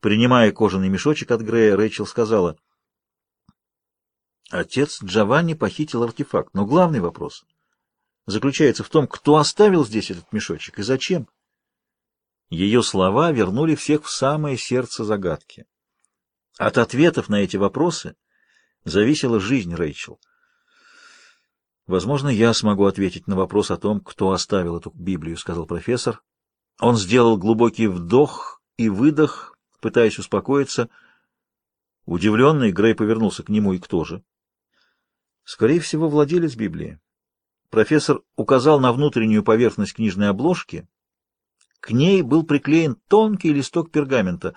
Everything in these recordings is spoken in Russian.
Принимая кожаный мешочек от Грея, Рэйчел сказала, «Отец Джованни похитил артефакт, но главный вопрос заключается в том, кто оставил здесь этот мешочек и зачем». Ее слова вернули всех в самое сердце загадки. От ответов на эти вопросы зависела жизнь Рэйчел. «Возможно, я смогу ответить на вопрос о том, кто оставил эту Библию», — сказал профессор. Он сделал глубокий вдох и выдох, пытаясь успокоиться. Удивленный, Грей повернулся к нему и кто же? Скорее всего, владелец Библии. Профессор указал на внутреннюю поверхность книжной обложки. К ней был приклеен тонкий листок пергамента.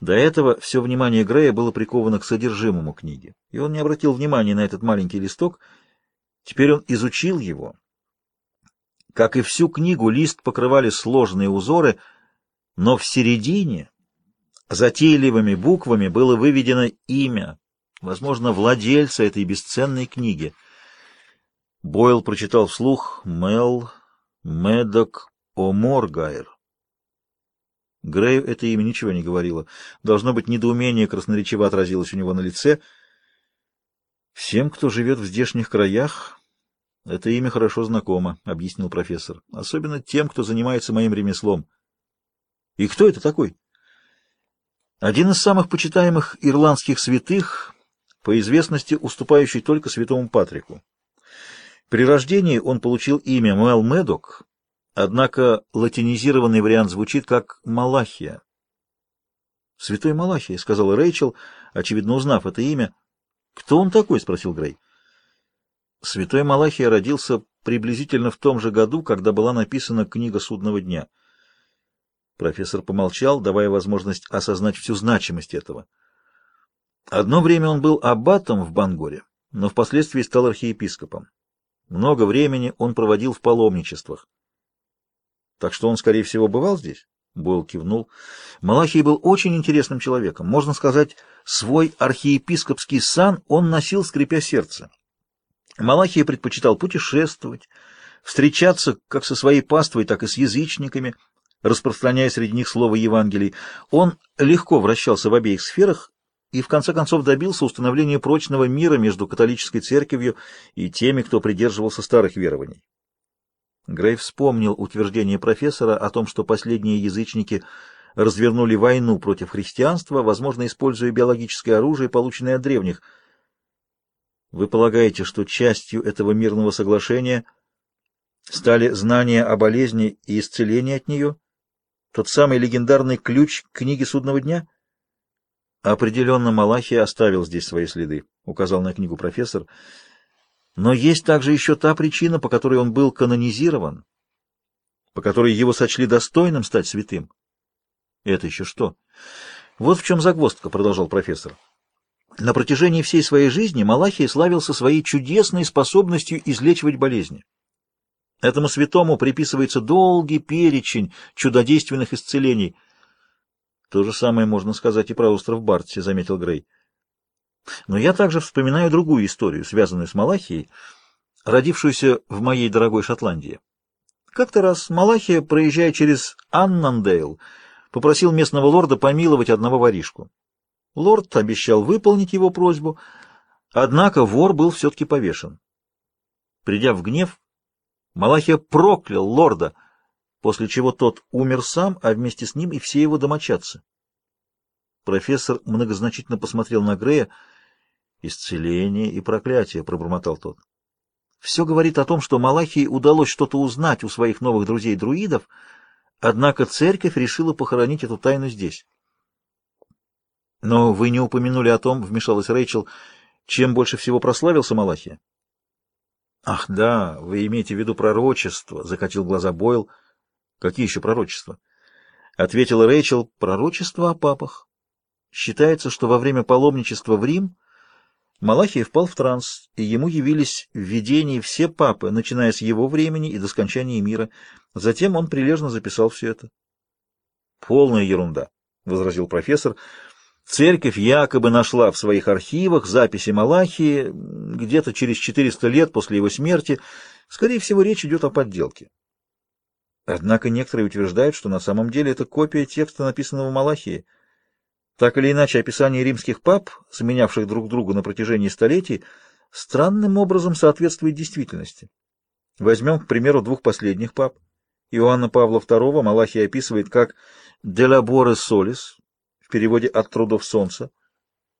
До этого все внимание Грея было приковано к содержимому книги, и он не обратил внимания на этот маленький листок. Теперь он изучил его. Как и всю книгу, лист покрывали сложные узоры, но в середине Затейливыми буквами было выведено имя, возможно, владельца этой бесценной книги. Бойл прочитал вслух «Мел Медок О'Моргайр». Грею это имя ничего не говорило. Должно быть, недоумение красноречиво отразилось у него на лице. «Всем, кто живет в здешних краях, это имя хорошо знакомо», — объяснил профессор. «Особенно тем, кто занимается моим ремеслом». «И кто это такой?» Один из самых почитаемых ирландских святых, по известности уступающий только святому Патрику. При рождении он получил имя Мэл Медок, однако латинизированный вариант звучит как Малахия. «Святой Малахия», — сказала Рэйчел, очевидно узнав это имя. «Кто он такой?» — спросил Грей. Святой Малахия родился приблизительно в том же году, когда была написана книга Судного дня — Профессор помолчал, давая возможность осознать всю значимость этого. Одно время он был аббатом в Бангоре, но впоследствии стал архиепископом. Много времени он проводил в паломничествах. Так что он, скорее всего, бывал здесь? Бойл кивнул. Малахий был очень интересным человеком. Можно сказать, свой архиепископский сан он носил, скрипя сердце. Малахий предпочитал путешествовать, встречаться как со своей паствой, так и с язычниками, распространяя среди них слово Евангелий. Он легко вращался в обеих сферах и в конце концов добился установления прочного мира между католической церковью и теми, кто придерживался старых верований. Грей вспомнил утверждение профессора о том, что последние язычники развернули войну против христианства, возможно, используя биологическое оружие, полученное от древних. Вы полагаете, что частью этого мирного соглашения стали знания о болезни и исцеление от нее? Тот самый легендарный ключ к книге судного дня? Определенно Малахия оставил здесь свои следы, указал на книгу профессор. Но есть также еще та причина, по которой он был канонизирован, по которой его сочли достойным стать святым. Это еще что? Вот в чем загвоздка, продолжал профессор. На протяжении всей своей жизни Малахия славился своей чудесной способностью излечивать болезни. Этому святому приписывается долгий перечень чудодейственных исцелений. То же самое можно сказать и про остров Бартси, заметил Грей. Но я также вспоминаю другую историю, связанную с Малахией, родившуюся в моей дорогой Шотландии. Как-то раз Малахия, проезжая через Аннандейл, попросил местного лорда помиловать одного воришку. Лорд обещал выполнить его просьбу, однако вор был все-таки повешен. Придя в гнев, Малахия проклял лорда, после чего тот умер сам, а вместе с ним и все его домочадцы. Профессор многозначительно посмотрел на Грея. «Исцеление и проклятие», — пробормотал тот. «Все говорит о том, что Малахии удалось что-то узнать у своих новых друзей-друидов, однако церковь решила похоронить эту тайну здесь». «Но вы не упомянули о том, — вмешалась Рэйчел, — чем больше всего прославился Малахия?» «Ах, да, вы имеете в виду пророчество», — закатил глаза Бойл. «Какие еще пророчества?» Ответила Рэйчел, «Пророчество о папах. Считается, что во время паломничества в Рим Малахий впал в транс, и ему явились в видении все папы, начиная с его времени и до скончания мира. Затем он прилежно записал все это». «Полная ерунда», — возразил профессор, — Церковь якобы нашла в своих архивах записи Малахии где-то через 400 лет после его смерти. Скорее всего, речь идет о подделке. Однако некоторые утверждают, что на самом деле это копия текста, написанного Малахии. Так или иначе, описание римских пап, сменявших друг друга на протяжении столетий, странным образом соответствует действительности. Возьмем, к примеру, двух последних пап. Иоанна Павла II Малахий описывает как «de labore solis», в переводе «от трудов солнца».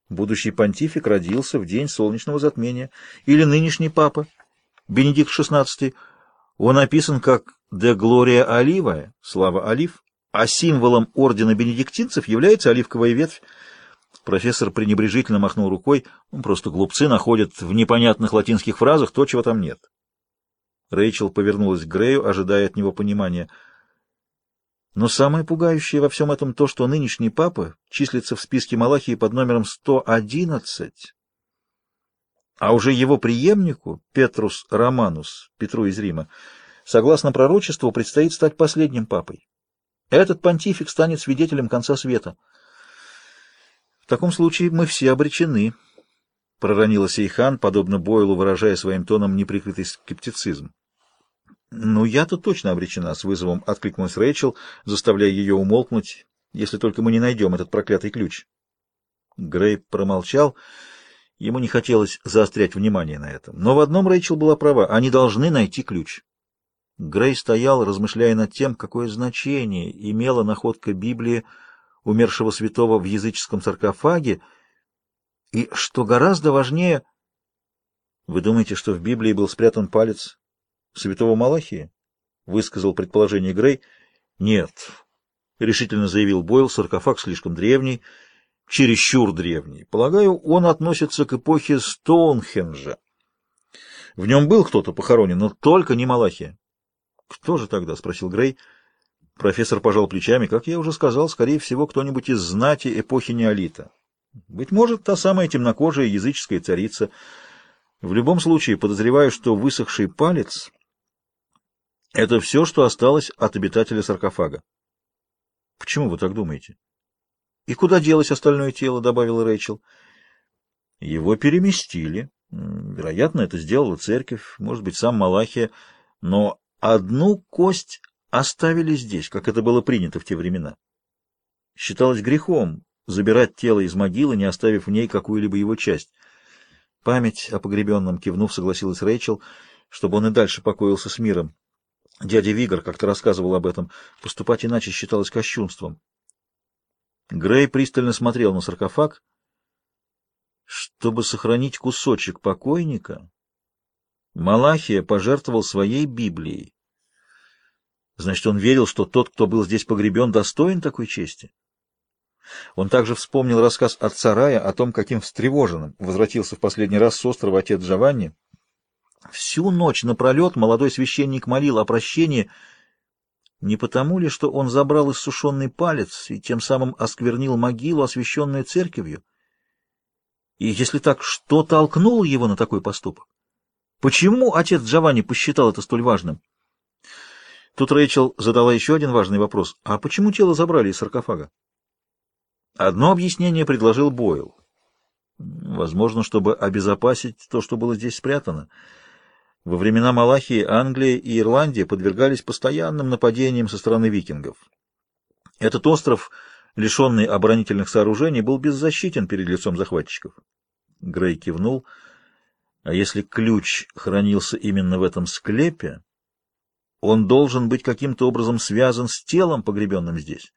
Будущий понтифик родился в день солнечного затмения. Или нынешний папа, Бенедикт XVI, он описан как «de gloria olivae», слава олив, а символом ордена бенедиктинцев является оливковая ветвь. Профессор пренебрежительно махнул рукой, ну, просто глупцы находят в непонятных латинских фразах то, чего там нет. Рэйчел повернулась к Грею, ожидая от него понимания. Но самое пугающее во всем этом то, что нынешний папа числится в списке Малахии под номером 111, а уже его преемнику, Петрус Романус, Петру из Рима, согласно пророчеству, предстоит стать последним папой. Этот понтифик станет свидетелем конца света. В таком случае мы все обречены, — проронила Сейхан, подобно Бойлу, выражая своим тоном неприкрытый скептицизм. «Ну, я-то точно обречена», — с вызовом откликнулась Рэйчел, заставляя ее умолкнуть, если только мы не найдем этот проклятый ключ. Грей промолчал. Ему не хотелось заострять внимание на этом. Но в одном Рэйчел была права — они должны найти ключ. Грей стоял, размышляя над тем, какое значение имела находка Библии умершего святого в языческом саркофаге, и, что гораздо важнее, вы думаете, что в Библии был спрятан палец святого Малахия? Высказал предположение Грей. Нет, решительно заявил Бойл, саркофаг слишком древний, чересчур древний. Полагаю, он относится к эпохе Стоунхенджа. В нем был кто-то похоронен, но только не Малахия. «Кто же тогда?» — спросил Грей. Профессор пожал плечами. «Как я уже сказал, скорее всего, кто-нибудь из знати эпохи неолита. Быть может, та самая темнокожая языческая царица. В любом случае, подозреваю, что высохший палец — это все, что осталось от обитателя саркофага». «Почему вы так думаете?» «И куда делось остальное тело?» — добавила Рэйчел. «Его переместили. Вероятно, это сделала церковь, может быть, сам Малахия, но Одну кость оставили здесь, как это было принято в те времена. Считалось грехом забирать тело из могилы, не оставив в ней какую-либо его часть. Память о погребенном кивнув согласилась Рэйчел, чтобы он и дальше покоился с миром. Дядя Вигор как-то рассказывал об этом. Поступать иначе считалось кощунством. Грей пристально смотрел на саркофаг. Чтобы сохранить кусочек покойника, Малахия пожертвовал своей Библией. Значит, он верил, что тот, кто был здесь погребен, достоин такой чести. Он также вспомнил рассказ отца Рая о том, каким встревоженным возвратился в последний раз с острова отец Джованни. Всю ночь напролет молодой священник молил о прощении, не потому ли, что он забрал иссушенный палец и тем самым осквернил могилу, освященную церковью? И если так, что толкнуло его на такой поступок? Почему отец Джованни посчитал это столь важным? Тут Рэйчел задала еще один важный вопрос. А почему тело забрали из саркофага? Одно объяснение предложил Бойл. Возможно, чтобы обезопасить то, что было здесь спрятано. Во времена Малахии Англия и Ирландия подвергались постоянным нападениям со стороны викингов. Этот остров, лишенный оборонительных сооружений, был беззащитен перед лицом захватчиков. Грей кивнул. А если ключ хранился именно в этом склепе, он должен быть каким-то образом связан с телом, погребенным здесь.